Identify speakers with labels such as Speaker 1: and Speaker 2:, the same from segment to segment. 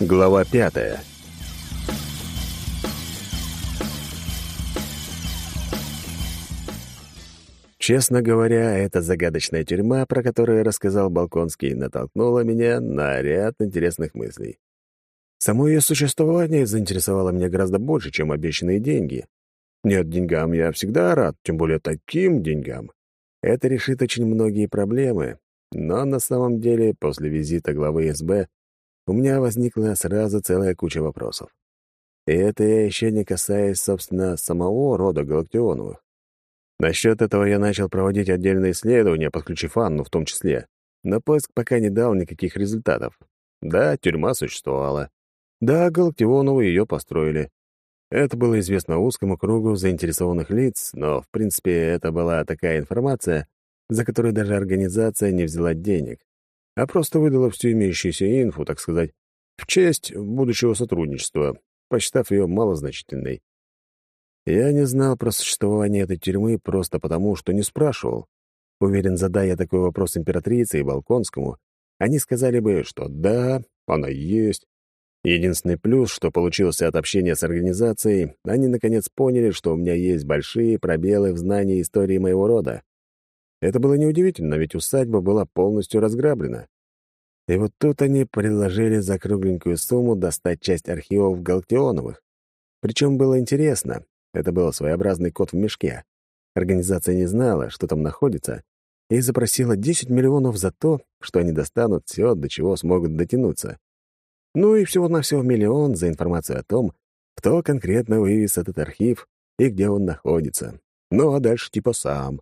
Speaker 1: Глава пятая. Честно говоря, эта загадочная тюрьма, про которую рассказал Балконский, натолкнула меня на ряд интересных мыслей. Само ее существование заинтересовало меня гораздо больше, чем обещанные деньги. Нет, деньгам я всегда рад, тем более таким деньгам. Это решит очень многие проблемы, но на самом деле после визита главы СБ у меня возникла сразу целая куча вопросов. И это я еще не касаясь, собственно, самого рода Галактионовых. Насчет этого я начал проводить отдельные исследования, подключив Анну в том числе. Но поиск пока не дал никаких результатов. Да, тюрьма существовала. Да, Галактионовы ее построили. Это было известно узкому кругу заинтересованных лиц, но, в принципе, это была такая информация, за которую даже организация не взяла денег а просто выдала всю имеющуюся инфу, так сказать, в честь будущего сотрудничества, посчитав ее малозначительной. Я не знал про существование этой тюрьмы просто потому, что не спрашивал. Уверен, задая такой вопрос императрице и Балконскому, они сказали бы, что да, она есть. Единственный плюс, что получился от общения с организацией, они наконец поняли, что у меня есть большие пробелы в знании истории моего рода. Это было неудивительно, ведь усадьба была полностью разграблена. И вот тут они предложили за кругленькую сумму достать часть архивов Галактионовых. Причем было интересно. Это был своеобразный кот в мешке. Организация не знала, что там находится, и запросила 10 миллионов за то, что они достанут все, до чего смогут дотянуться. Ну и всего-навсего миллион за информацию о том, кто конкретно вывез этот архив и где он находится. Ну а дальше типа сам.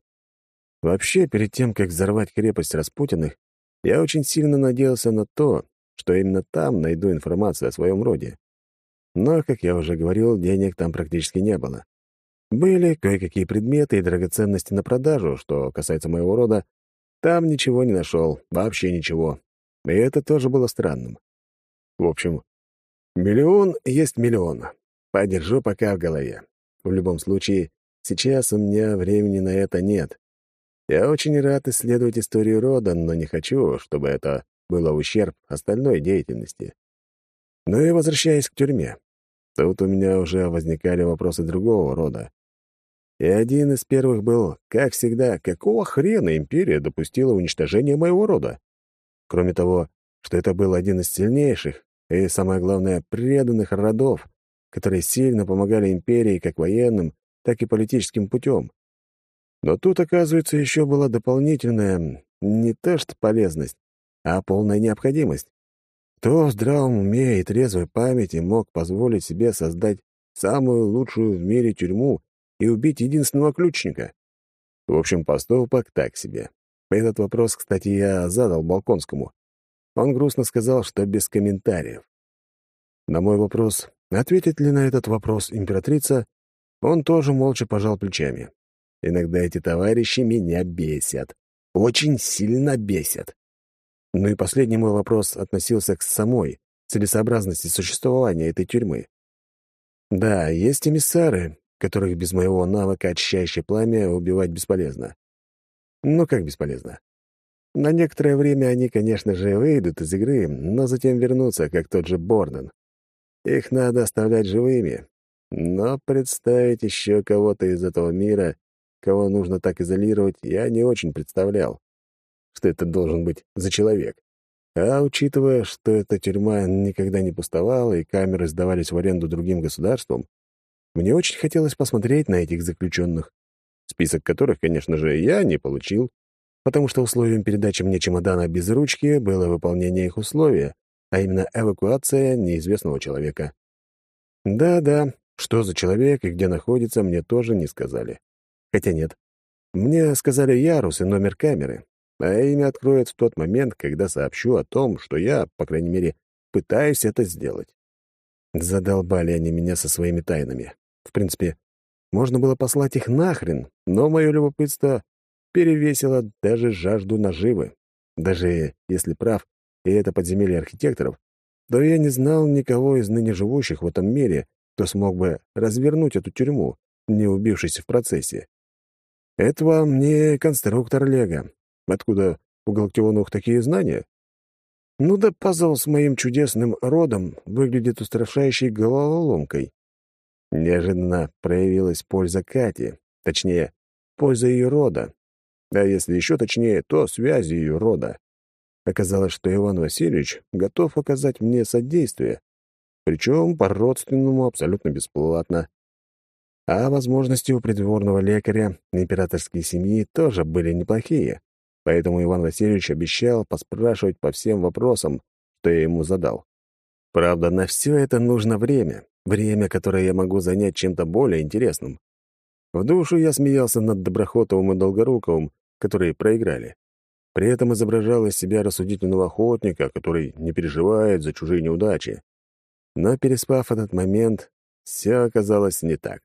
Speaker 1: Вообще, перед тем, как взорвать крепость Распутиных, я очень сильно надеялся на то, что именно там найду информацию о своем роде. Но, как я уже говорил, денег там практически не было. Были кое-какие предметы и драгоценности на продажу, что касается моего рода, там ничего не нашел, вообще ничего. И это тоже было странным. В общем, миллион есть миллион. Подержу пока в голове. В любом случае, сейчас у меня времени на это нет. Я очень рад исследовать историю рода, но не хочу, чтобы это было ущерб остальной деятельности. Но и возвращаясь к тюрьме. Тут у меня уже возникали вопросы другого рода. И один из первых был, как всегда, какого хрена империя допустила уничтожение моего рода? Кроме того, что это был один из сильнейших и, самое главное, преданных родов, которые сильно помогали империи как военным, так и политическим путем. Но тут, оказывается, еще была дополнительная, не то что полезность, а полная необходимость. Кто в здравом уме и трезвой памяти мог позволить себе создать самую лучшую в мире тюрьму и убить единственного ключника? В общем, поступок так себе. Этот вопрос, кстати, я задал Балконскому. Он грустно сказал, что без комментариев. На мой вопрос, ответит ли на этот вопрос императрица, он тоже молча пожал плечами. Иногда эти товарищи меня бесят. Очень сильно бесят. Ну и последний мой вопрос относился к самой целесообразности существования этой тюрьмы. Да, есть эмиссары, которых без моего навыка очищающее пламя убивать бесполезно. Ну как бесполезно? На некоторое время они, конечно же, выйдут из игры, но затем вернутся, как тот же Борден. Их надо оставлять живыми. Но представить еще кого-то из этого мира кого нужно так изолировать, я не очень представлял, что это должен быть за человек. А учитывая, что эта тюрьма никогда не пустовала и камеры сдавались в аренду другим государствам, мне очень хотелось посмотреть на этих заключенных, список которых, конечно же, я не получил, потому что условием передачи мне чемодана без ручки было выполнение их условия, а именно эвакуация неизвестного человека. Да-да, что за человек и где находится, мне тоже не сказали. Хотя нет. Мне сказали ярус и номер камеры, а имя откроют в тот момент, когда сообщу о том, что я, по крайней мере, пытаюсь это сделать. Задолбали они меня со своими тайнами. В принципе, можно было послать их нахрен, но мое любопытство перевесило даже жажду наживы. Даже если прав, и это подземелье архитекторов, то я не знал никого из ныне живущих в этом мире, кто смог бы развернуть эту тюрьму, не убившись в процессе. Это вам не конструктор Лего. Откуда у Галактионовых такие знания? Ну да пазл с моим чудесным родом выглядит устрашающей головоломкой. Неожиданно проявилась польза Кати, точнее, польза ее рода. А если еще точнее, то связи ее рода. Оказалось, что Иван Васильевич готов оказать мне содействие, причем по-родственному абсолютно бесплатно. А возможности у придворного лекаря императорской семьи тоже были неплохие, поэтому Иван Васильевич обещал поспрашивать по всем вопросам, что я ему задал. Правда, на все это нужно время, время, которое я могу занять чем-то более интересным. В душу я смеялся над Доброхотовым и Долгоруковым, которые проиграли. При этом изображал из себя рассудительного охотника, который не переживает за чужие неудачи. Но, переспав этот момент, все оказалось не так.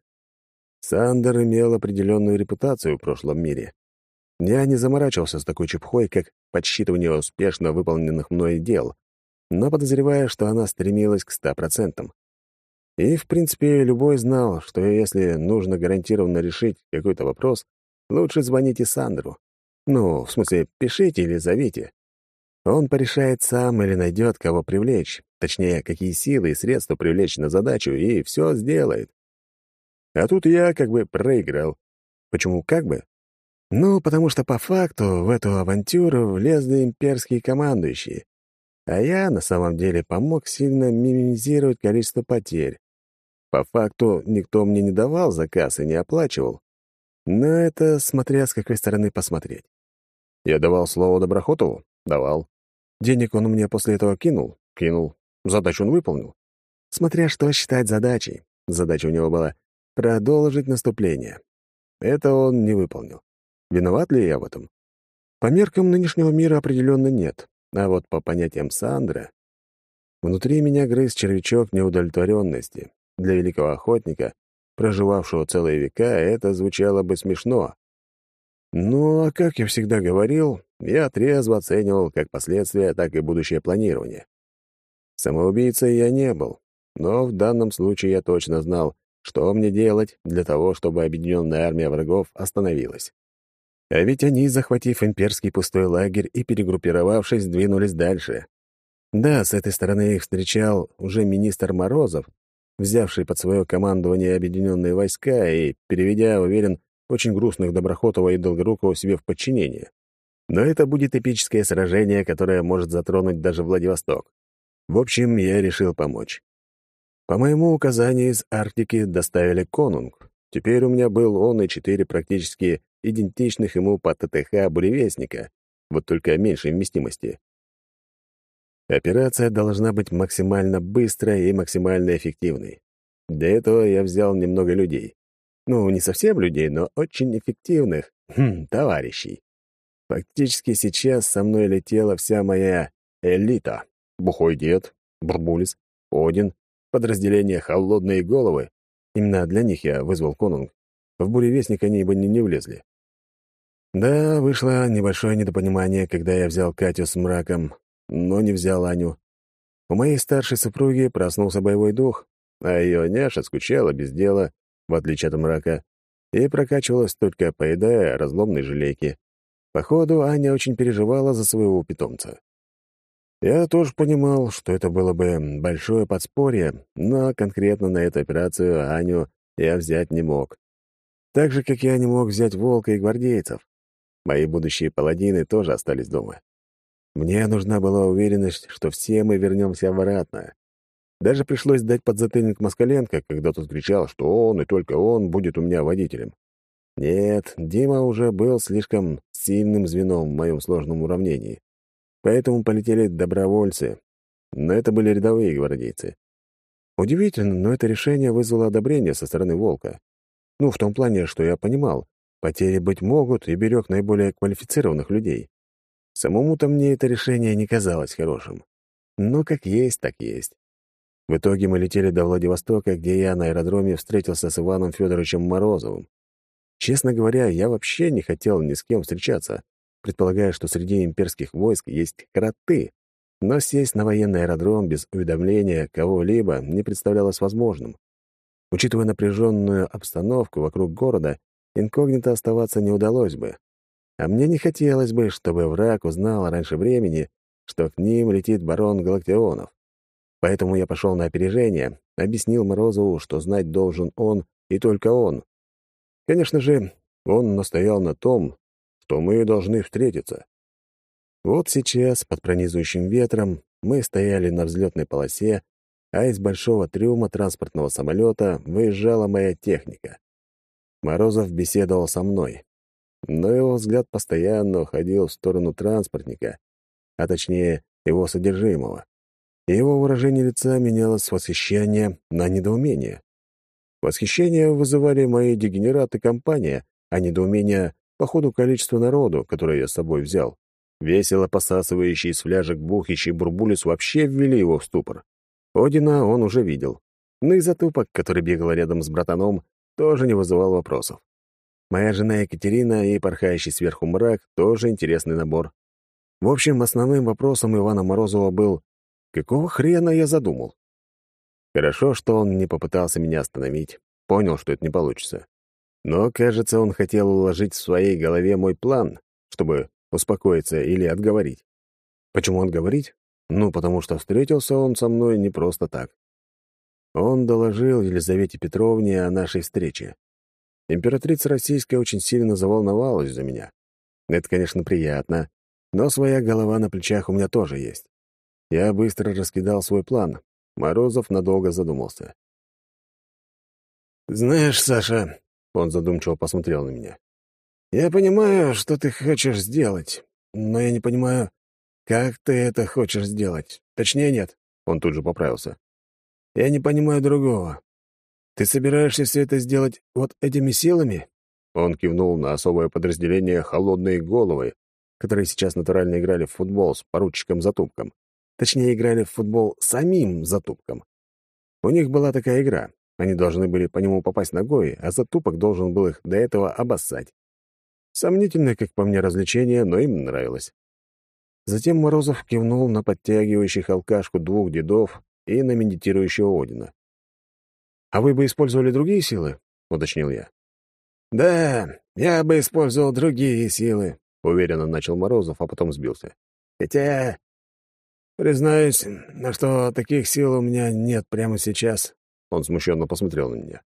Speaker 1: Сандер имел определенную репутацию в прошлом мире. Я не заморачивался с такой чепхой, как подсчитывание успешно выполненных мной дел, но подозревая, что она стремилась к ста процентам. И, в принципе, любой знал, что если нужно гарантированно решить какой-то вопрос, лучше звоните Сандеру. Ну, в смысле, пишите или зовите. Он порешает сам или найдет, кого привлечь, точнее, какие силы и средства привлечь на задачу, и все сделает. А тут я как бы проиграл. Почему как бы? Ну, потому что по факту в эту авантюру влезли имперские командующие. А я на самом деле помог сильно минимизировать количество потерь. По факту никто мне не давал заказ и не оплачивал. Но это смотря с какой стороны посмотреть. Я давал слово Доброхотову? Давал. Денег он мне после этого кинул? Кинул. Задачу он выполнил. Смотря что считать задачей. Задача у него была продолжить наступление. Это он не выполнил. Виноват ли я в этом? По меркам нынешнего мира определенно нет. А вот по понятиям Сандра... Внутри меня грыз червячок неудовлетворенности. Для великого охотника, проживавшего целые века, это звучало бы смешно. Ну, а как я всегда говорил, я трезво оценивал как последствия, так и будущее планирование. Самоубийцей я не был, но в данном случае я точно знал, что мне делать для того, чтобы объединенная армия врагов остановилась. А ведь они, захватив имперский пустой лагерь и перегруппировавшись, двинулись дальше. Да, с этой стороны их встречал уже министр Морозов, взявший под свое командование объединенные войска и, переведя, уверен, очень грустных Доброхотова и Долгорукова себе в подчинение. Но это будет эпическое сражение, которое может затронуть даже Владивосток. В общем, я решил помочь. По моему указанию из Арктики доставили конунг. Теперь у меня был он и четыре практически идентичных ему по ТТХ буревестника, вот только меньшей вместимости. Операция должна быть максимально быстрой и максимально эффективной. Для этого я взял немного людей. Ну, не совсем людей, но очень эффективных хм, товарищей. Фактически сейчас со мной летела вся моя элита. Бухой дед, Бурбулис, Один, подразделение «Холодные головы». Именно для них я вызвал конунг. В буревестник они бы не, не влезли. Да, вышло небольшое недопонимание, когда я взял Катю с мраком, но не взял Аню. У моей старшей супруги проснулся боевой дух, а ее няша скучала без дела, в отличие от мрака, и прокачивалась только поедая разломные желейки. Походу, Аня очень переживала за своего питомца. Я тоже понимал, что это было бы большое подспорье, но конкретно на эту операцию Аню я взять не мог. Так же, как я не мог взять волка и гвардейцев. Мои будущие паладины тоже остались дома. Мне нужна была уверенность, что все мы вернемся обратно. Даже пришлось дать подзатыльник Москаленко, когда тот кричал, что он и только он будет у меня водителем. Нет, Дима уже был слишком сильным звеном в моем сложном уравнении. Поэтому полетели добровольцы. Но это были рядовые гвардейцы. Удивительно, но это решение вызвало одобрение со стороны Волка. Ну, в том плане, что я понимал, потери быть могут и берег наиболее квалифицированных людей. Самому-то мне это решение не казалось хорошим. Но как есть, так есть. В итоге мы летели до Владивостока, где я на аэродроме встретился с Иваном Федоровичем Морозовым. Честно говоря, я вообще не хотел ни с кем встречаться, предполагая, что среди имперских войск есть кроты, но сесть на военный аэродром без уведомления кого-либо не представлялось возможным. Учитывая напряженную обстановку вокруг города, инкогнито оставаться не удалось бы. А мне не хотелось бы, чтобы враг узнал раньше времени, что к ним летит барон Галактионов. Поэтому я пошел на опережение, объяснил Морозову, что знать должен он и только он. Конечно же, он настоял на том, что мы должны встретиться. Вот сейчас, под пронизывающим ветром, мы стояли на взлетной полосе, а из большого трюма транспортного самолета выезжала моя техника. Морозов беседовал со мной, но его взгляд постоянно уходил в сторону транспортника, а точнее его содержимого. его выражение лица менялось с восхищения на недоумение. Восхищение вызывали мои дегенераты компания, а недоумение — по ходу количества народу, которое я с собой взял. Весело посасывающий из фляжек бухищий бурбулис вообще ввели его в ступор. Одина он уже видел. Ну и затупок, который бегал рядом с братаном, тоже не вызывал вопросов. Моя жена Екатерина и порхающий сверху мрак — тоже интересный набор. В общем, основным вопросом Ивана Морозова был «Какого хрена я задумал?» Хорошо, что он не попытался меня остановить. Понял, что это не получится. Но, кажется, он хотел уложить в своей голове мой план, чтобы успокоиться или отговорить. Почему отговорить? Ну, потому что встретился он со мной не просто так. Он доложил Елизавете Петровне о нашей встрече. Императрица Российская очень сильно заволновалась за меня. Это, конечно, приятно, но своя голова на плечах у меня тоже есть. Я быстро раскидал свой план. Морозов надолго задумался. «Знаешь, Саша...» — он задумчиво посмотрел на меня. «Я понимаю, что ты хочешь сделать, но я не понимаю, как ты это хочешь сделать. Точнее, нет». Он тут же поправился. «Я не понимаю другого. Ты собираешься все это сделать вот этими силами?» Он кивнул на особое подразделение «Холодные головы», которые сейчас натурально играли в футбол с поручиком Затупком. Точнее, играли в футбол самим Затупком. У них была такая игра. Они должны были по нему попасть ногой, а Затупок должен был их до этого обоссать. Сомнительное, как по мне, развлечение, но им нравилось. Затем Морозов кивнул на подтягивающих алкашку двух дедов и на медитирующего Одина. «А вы бы использовали другие силы?» — уточнил я. «Да, я бы использовал другие силы», — уверенно начал Морозов, а потом сбился. «Хотя, признаюсь, на что таких сил у меня нет прямо сейчас». Он смущенно посмотрел на меня.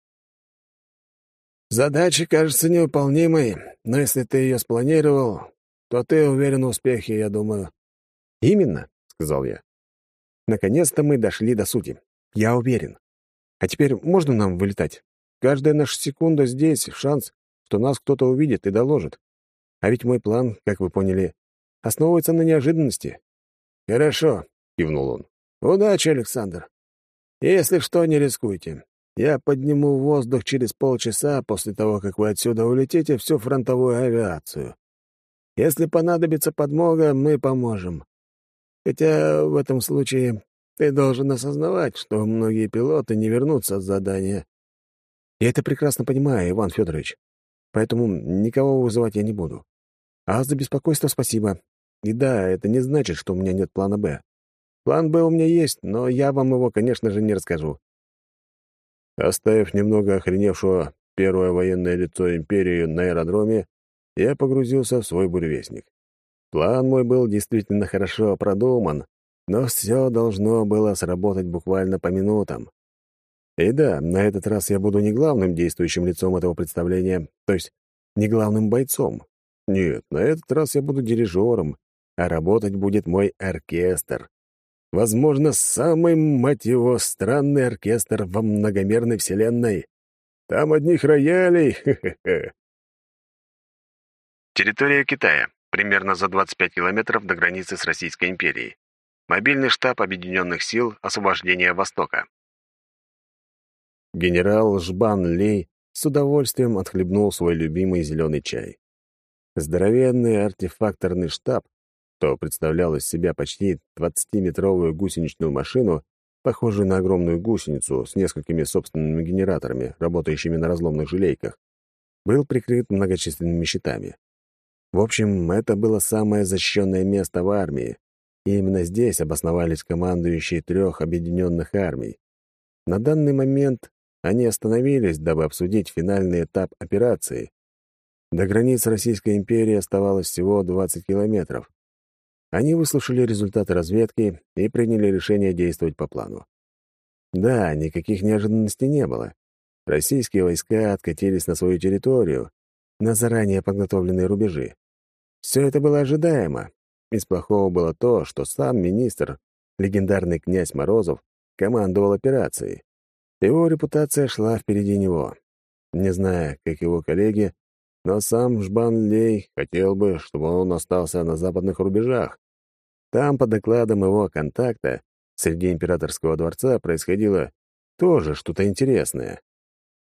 Speaker 1: Задача кажется невыполнимой, но если ты ее спланировал, то ты уверен в успехе, я думаю». «Именно», — сказал я. «Наконец-то мы дошли до сути. Я уверен. А теперь можно нам вылетать? Каждая наша секунда здесь — шанс, что нас кто-то увидит и доложит. А ведь мой план, как вы поняли, основывается на неожиданности». «Хорошо», — кивнул он. «Удачи, Александр. Если что, не рискуйте. Я подниму воздух через полчаса после того, как вы отсюда улетите, всю фронтовую авиацию. Если понадобится подмога, мы поможем. Хотя в этом случае ты должен осознавать, что многие пилоты не вернутся с задания. Я это прекрасно понимаю, Иван Федорович. Поэтому никого вызывать я не буду. А за беспокойство спасибо. И да, это не значит, что у меня нет плана «Б». План «Б» у меня есть, но я вам его, конечно же, не расскажу. Оставив немного охреневшего первое военное лицо империи на аэродроме, я погрузился в свой буревестник. План мой был действительно хорошо продуман, но все должно было сработать буквально по минутам. И да, на этот раз я буду не главным действующим лицом этого представления, то есть не главным бойцом. Нет, на этот раз я буду дирижером, а работать будет мой оркестр. Возможно, самый, мать его, странный оркестр во многомерной вселенной. Там одних роялей, хе-хе-хе.
Speaker 2: Территория Китая. Примерно за 25 километров до границы с Российской империей. Мобильный штаб Объединенных сил освобождения Востока.
Speaker 1: Генерал Жбан Лей с удовольствием отхлебнул свой любимый зеленый чай. Здоровенный артефакторный штаб что представлял из себя почти 20-метровую гусеничную машину, похожую на огромную гусеницу с несколькими собственными генераторами, работающими на разломных желейках, был прикрыт многочисленными щитами. В общем, это было самое защищенное место в армии, и именно здесь обосновались командующие трех объединенных армий. На данный момент они остановились, дабы обсудить финальный этап операции. До границ Российской империи оставалось всего 20 километров, Они выслушали результаты разведки и приняли решение действовать по плану. Да, никаких неожиданностей не было. Российские войска откатились на свою территорию, на заранее подготовленные рубежи. Все это было ожидаемо. Из плохого было то, что сам министр, легендарный князь Морозов, командовал операцией. Его репутация шла впереди него. Не знаю, как его коллеги, но сам Жбан Лей хотел бы, чтобы он остался на западных рубежах. Там, по докладам его контакта, среди императорского дворца происходило тоже что-то интересное.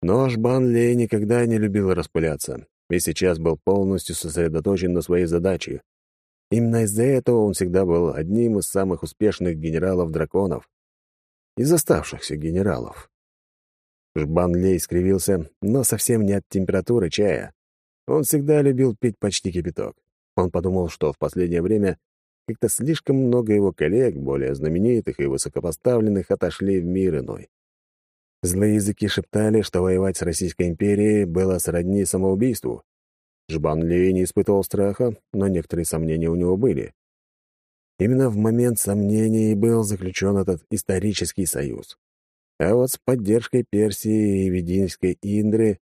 Speaker 1: Но Жбан Лей никогда не любил распыляться, и сейчас был полностью сосредоточен на своей задаче. Именно из-за этого он всегда был одним из самых успешных генералов-драконов. Из оставшихся генералов. Жбан Лей скривился, но совсем не от температуры чая. Он всегда любил пить почти кипяток. Он подумал, что в последнее время как-то слишком много его коллег, более знаменитых и высокопоставленных, отошли в мир иной. Злые языки шептали, что воевать с Российской империей было сродни самоубийству. Жбан Ли не испытывал страха, но некоторые сомнения у него были. Именно в момент сомнений был заключен этот исторический союз. А вот с поддержкой Персии и Вединской Индры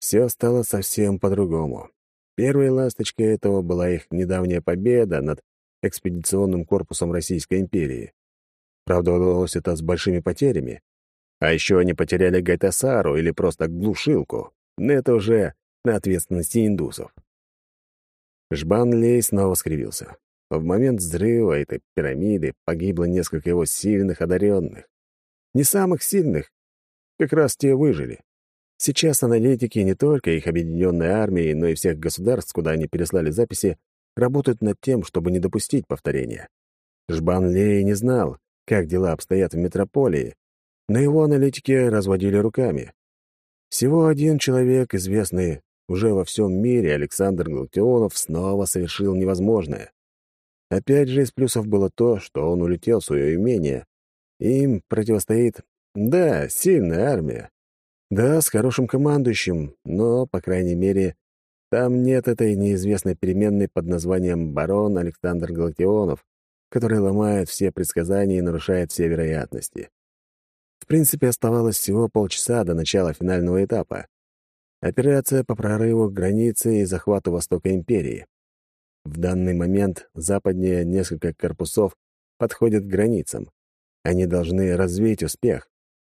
Speaker 1: все стало совсем по-другому. Первой ласточкой этого была их недавняя победа над экспедиционным корпусом Российской империи. Правда, удалось это с большими потерями, а еще они потеряли Гайтасару или просто глушилку. Но это уже на ответственности индусов. Жбан Лей снова скривился. В момент взрыва этой пирамиды погибло несколько его сильных одаренных. Не самых сильных, как раз те выжили. Сейчас аналитики не только их объединенной армии, но и всех государств, куда они переслали записи, работают над тем, чтобы не допустить повторения. Жбан Лей не знал, как дела обстоят в метрополии, но его аналитики разводили руками. Всего один человек, известный уже во всем мире, Александр Галактионов, снова совершил невозможное. Опять же, из плюсов было то, что он улетел в свое имение. Им противостоит, да, сильная армия. Да, с хорошим командующим, но, по крайней мере, там нет этой неизвестной переменной под названием «Барон Александр Галактионов», который ломает все предсказания и нарушает все вероятности. В принципе, оставалось всего полчаса до начала финального этапа. Операция по прорыву границы и захвату Востока империи. В данный момент западнее несколько корпусов подходят к границам. Они должны развить успех.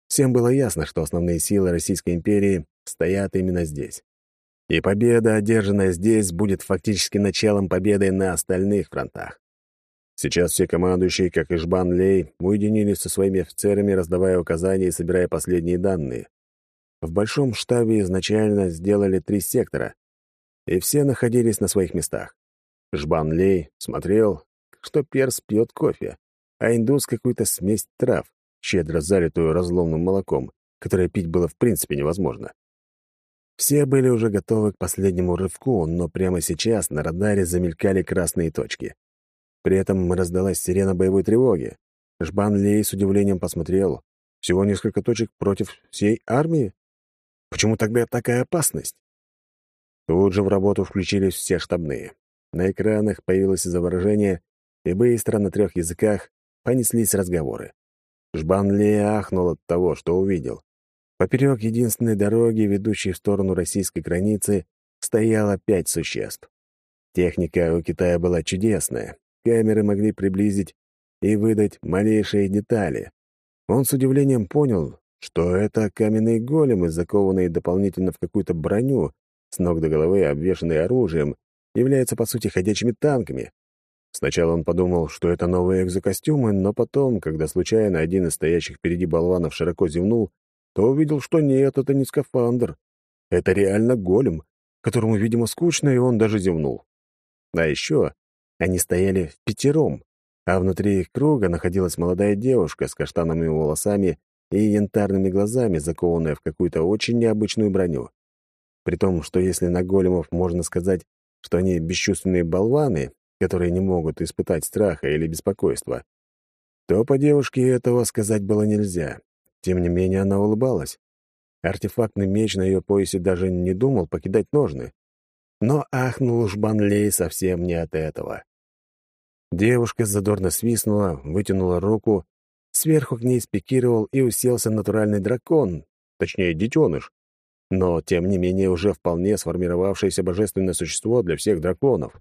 Speaker 1: Всем было ясно, что основные силы Российской империи стоят именно здесь. И победа, одержанная здесь, будет фактически началом победы на остальных фронтах. Сейчас все командующие, как и Жбан Лей, уединились со своими офицерами, раздавая указания и собирая последние данные. В большом штабе изначально сделали три сектора, и все находились на своих местах. Жбан Лей смотрел, что перс пьет кофе, а индус какую-то смесь трав, щедро залитую разломным молоком, которое пить было в принципе невозможно. Все были уже готовы к последнему рывку, но прямо сейчас на радаре замелькали красные точки. При этом раздалась сирена боевой тревоги. Жбан Лей с удивлением посмотрел. Всего несколько точек против всей армии? Почему тогда такая опасность? Тут же в работу включились все штабные. На экранах появилось изображение, и быстро на трех языках понеслись разговоры. Жбан Ли ахнул от того, что увидел. Поперек единственной дороги, ведущей в сторону российской границы, стояло пять существ. Техника у Китая была чудесная, Камеры могли приблизить и выдать малейшие детали. Он с удивлением понял, что это каменные големы, закованные дополнительно в какую-то броню, с ног до головы обвешанные оружием, являются, по сути, ходячими танками. Сначала он подумал, что это новые экзокостюмы, но потом, когда случайно один из стоящих впереди болванов широко зевнул, то увидел, что нет, это не скафандр. Это реально голем, которому, видимо, скучно, и он даже зевнул. А еще они стояли в пятером, а внутри их круга находилась молодая девушка с каштановыми волосами и янтарными глазами, закованная в какую-то очень необычную броню. При том, что если на големов можно сказать, что они бесчувственные болваны, которые не могут испытать страха или беспокойства, то по девушке этого сказать было нельзя. Тем не менее, она улыбалась. Артефактный меч на ее поясе даже не думал покидать ножны. Но ахнул Жбанлей совсем не от этого. Девушка задорно свистнула, вытянула руку, сверху к ней спикировал и уселся натуральный дракон, точнее, детеныш, но, тем не менее, уже вполне сформировавшееся божественное существо для всех драконов.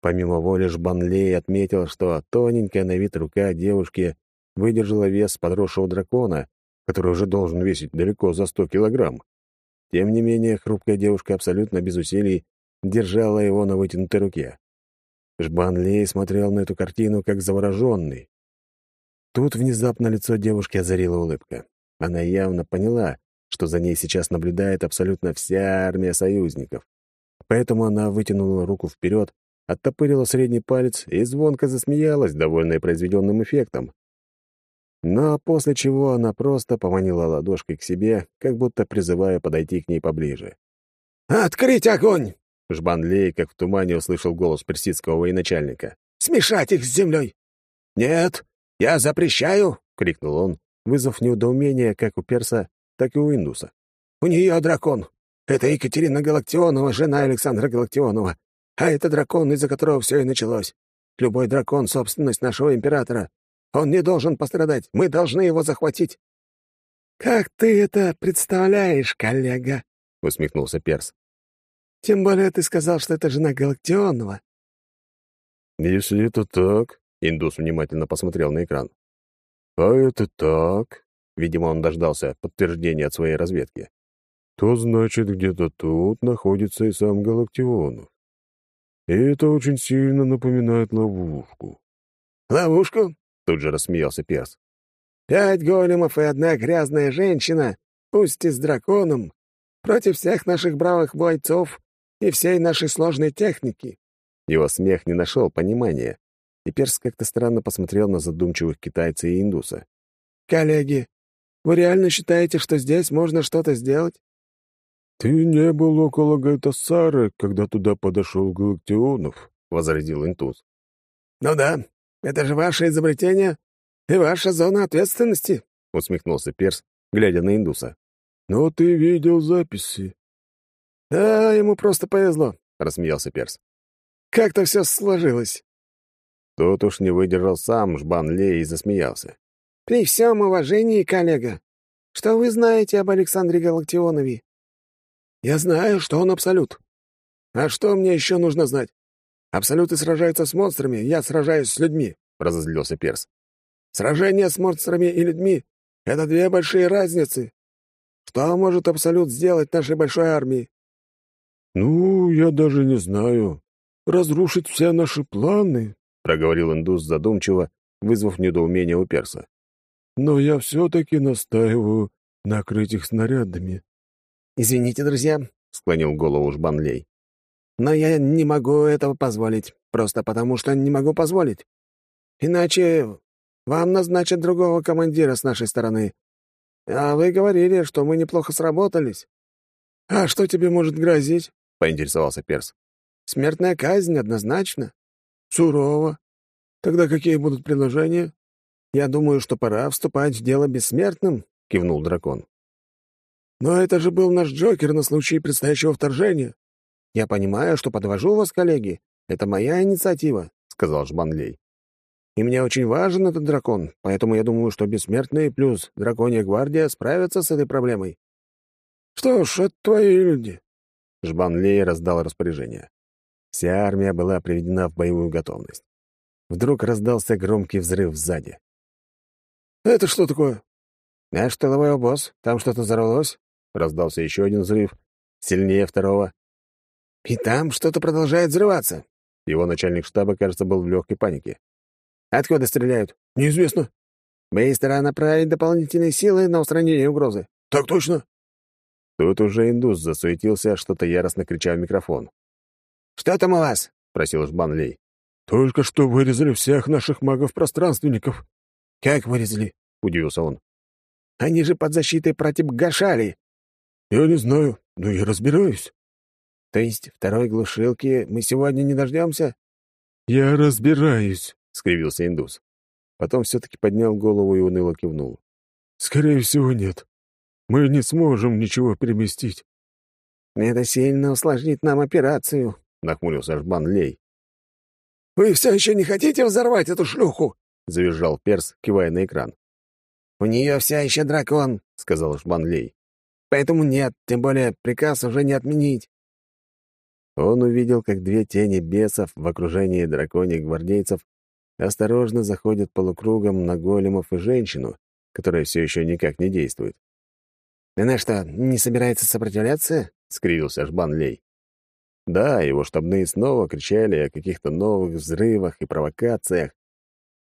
Speaker 1: Помимо воли Жбанлей отметил, что тоненькая на вид рука девушки выдержала вес подросшего дракона, который уже должен весить далеко за сто килограмм. Тем не менее, хрупкая девушка абсолютно без усилий держала его на вытянутой руке. Жбанлей смотрел на эту картину как завороженный. Тут внезапно лицо девушки озарила улыбка. Она явно поняла, что за ней сейчас наблюдает абсолютно вся армия союзников. Поэтому она вытянула руку вперед, оттопырила средний палец и звонко засмеялась, довольная произведенным эффектом. Но после чего она просто поманила ладошкой к себе, как будто призывая подойти к ней поближе.
Speaker 3: «Открыть огонь!»
Speaker 1: Жбанлей, как в тумане, услышал голос персидского военачальника.
Speaker 3: «Смешать их с землей!» «Нет, я запрещаю!» — крикнул он,
Speaker 1: вызвав неудоумение как у перса, так и у индуса.
Speaker 3: «У нее дракон. Это Екатерина Галактионова, жена Александра Галактионова. А это дракон, из-за которого все и началось. Любой дракон — собственность нашего императора. Он не должен пострадать. Мы должны его захватить». «Как ты это представляешь, коллега?» — усмехнулся Перс. Тем более ты сказал, что это жена Галактионова».
Speaker 1: «Если это так...» — индус внимательно посмотрел на экран. «А это так...» — видимо, он дождался подтверждения от своей разведки. «То значит, где-то тут находится и сам Галактионов. И это очень сильно напоминает ловушку».
Speaker 3: «Ловушку?» — тут же рассмеялся Перс. «Пять големов и одна грязная женщина, пусть и с драконом, против всех наших бравых бойцов и всей нашей сложной техники».
Speaker 1: Его смех не нашел понимания, и Перс как-то странно посмотрел на задумчивых китайца и индуса.
Speaker 3: «Коллеги, вы реально считаете, что здесь можно что-то сделать?»
Speaker 1: «Ты не был около Гайтасары, когда туда подошел Галактионов», — возразил Интуз.
Speaker 3: «Ну да, это же ваше изобретение и ваша зона ответственности», — усмехнулся Перс, глядя на Индуса.
Speaker 1: «Но ты видел записи.
Speaker 3: «Да, ему просто повезло», — рассмеялся Перс. «Как-то все сложилось».
Speaker 1: Тут уж не выдержал сам Жбан Лей и засмеялся.
Speaker 3: «При всем уважении, коллега, что вы знаете об Александре Галактионове?» «Я знаю, что он абсолют. А что мне еще нужно знать? Абсолюты сражаются с монстрами, я сражаюсь с людьми», — разозлился Перс. «Сражение с монстрами и людьми — это две большие разницы. Что может Абсолют сделать нашей большой армии?
Speaker 1: «Ну, я даже не знаю. Разрушить все наши планы», — проговорил индус задумчиво, вызвав недоумение у перса. «Но я все-таки настаиваю накрыть их снарядами».
Speaker 3: «Извините, друзья», — склонил голову Жбанлей. «Но я не могу этого позволить, просто потому что не могу позволить. Иначе вам назначат другого командира с нашей стороны. А вы говорили, что мы неплохо сработались. А что тебе может грозить?» — поинтересовался Перс. «Смертная казнь, однозначно. Сурово. Тогда какие будут предложения? Я думаю, что пора вступать в дело бессмертным», — кивнул дракон. «Но это же был наш Джокер на случай предстоящего вторжения. Я понимаю, что подвожу вас, коллеги. Это моя инициатива», — сказал Жбанлей. «И мне очень важен этот дракон, поэтому я думаю, что бессмертный плюс драконья гвардия справятся с этой проблемой». «Что ж, это твои люди.
Speaker 1: Жбанлей раздал распоряжение. Вся армия была приведена в боевую готовность. Вдруг раздался громкий взрыв сзади.
Speaker 3: «Это что такое?»
Speaker 1: «Наш тыловой босс. Там что-то взорвалось?» Раздался еще один взрыв, сильнее второго.
Speaker 3: «И там что-то продолжает взрываться».
Speaker 1: Его начальник штаба, кажется, был в легкой панике.
Speaker 3: «Откуда стреляют?»
Speaker 1: «Неизвестно».
Speaker 3: «Быстро направить дополнительные силы на устранение угрозы».
Speaker 1: «Так точно». Тут уже индус засуетился, что-то яростно крича в микрофон.
Speaker 3: «Что там у вас?»
Speaker 1: — просил Жбан Лей. «Только что вырезали всех наших магов-пространственников».
Speaker 3: «Как вырезали?»
Speaker 1: — удивился он.
Speaker 3: «Они же под защитой против Гашали».
Speaker 1: «Я не знаю, но я разбираюсь».
Speaker 3: «То есть второй глушилки мы сегодня не дождемся?»
Speaker 1: «Я разбираюсь», — скривился индус. Потом все-таки поднял голову и уныло кивнул. «Скорее всего, нет. Мы не сможем ничего переместить».
Speaker 3: «Это сильно усложнит нам операцию», — нахмурился Жбан Лей. Вы все еще не хотите взорвать эту шлюху?»
Speaker 1: — завизжал Перс, кивая на экран.
Speaker 3: «У нее вся еще дракон», — сказал Шбанлей. «Поэтому нет, тем более приказ уже не отменить».
Speaker 1: Он увидел, как две тени бесов в окружении драконьих гвардейцев осторожно заходят полукругом на големов и женщину, которая все еще никак не действует.
Speaker 3: «Она что, не собирается сопротивляться?» — скривился Жбан
Speaker 1: Да, его штабные снова кричали о каких-то новых взрывах и провокациях,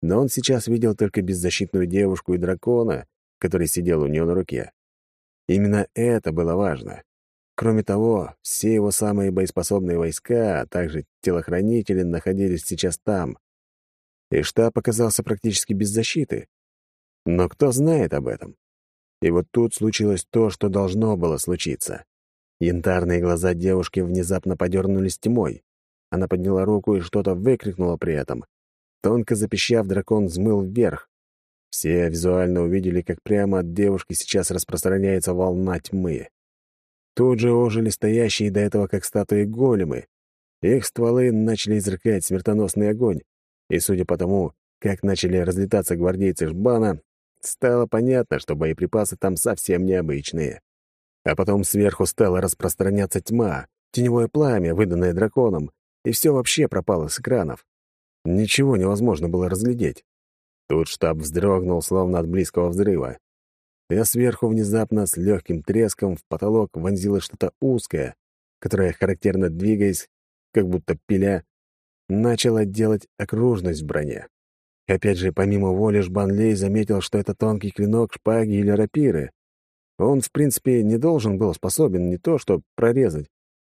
Speaker 1: но он сейчас видел только беззащитную девушку и дракона, который сидел у нее на руке. Именно это было важно. Кроме того, все его самые боеспособные войска, а также телохранители находились сейчас там. И штаб оказался практически без защиты. Но кто знает об этом? И вот тут случилось то, что должно было случиться. Янтарные глаза девушки внезапно подернулись тьмой. Она подняла руку и что-то выкрикнула при этом. Тонко запищав, дракон взмыл вверх. Все визуально увидели, как прямо от девушки сейчас распространяется волна тьмы. Тут же ожили стоящие до этого как статуи големы. Их стволы начали изрыкать смертоносный огонь, и, судя по тому, как начали разлетаться гвардейцы Жбана, стало понятно, что боеприпасы там совсем необычные. А потом сверху стала распространяться тьма, теневое пламя, выданное драконом, и все вообще пропало с экранов. Ничего невозможно было разглядеть. Тут штаб вздрогнул, словно от близкого взрыва а сверху внезапно с легким треском в потолок вонзилось что-то узкое, которое, характерно двигаясь, как будто пиля, начало делать окружность в броне. И опять же, помимо воли, Жбанлей заметил, что это тонкий клинок шпаги или рапиры. Он, в принципе, не должен был способен не то что прорезать,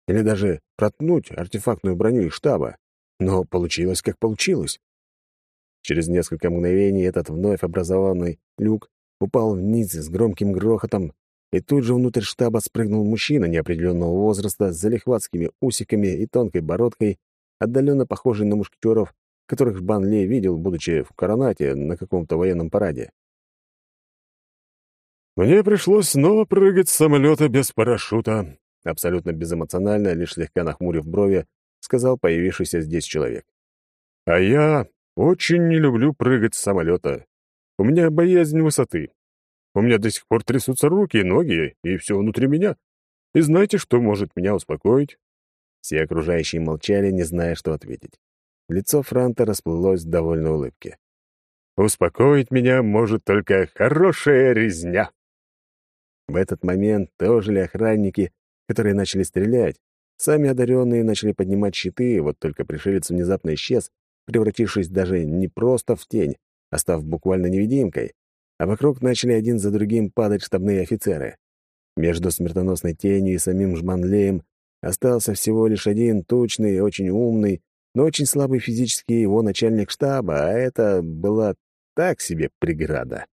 Speaker 1: или даже проткнуть артефактную броню их штаба. Но получилось, как получилось. Через несколько мгновений этот вновь образованный люк упал вниз с громким грохотом, и тут же внутрь штаба спрыгнул мужчина неопределенного возраста с залихватскими усиками и тонкой бородкой, отдаленно похожий на мушкетеров, которых Бан Ли видел, будучи в Коронате на каком-то военном параде.
Speaker 4: «Мне пришлось снова прыгать с самолета без парашюта», абсолютно безэмоционально, лишь слегка нахмурив брови, сказал появившийся здесь человек. «А я очень не люблю прыгать с самолета. У меня боязнь высоты. У меня до сих пор трясутся руки и ноги, и все внутри меня. И знаете, что может меня успокоить?»
Speaker 1: Все окружающие молчали, не зная, что ответить. Лицо Франта расплылось в довольной улыбке.
Speaker 4: «Успокоить меня может только хорошая резня!»
Speaker 1: В этот момент ожили охранники, которые начали стрелять. Сами одаренные начали поднимать щиты, вот только пришелец внезапно исчез, превратившись даже не просто в тень, а буквально невидимкой, а вокруг начали один за другим падать штабные офицеры. Между смертоносной тенью и самим Жманлеем остался всего лишь один тучный, очень умный, но очень слабый физически его начальник штаба, а это была так себе преграда.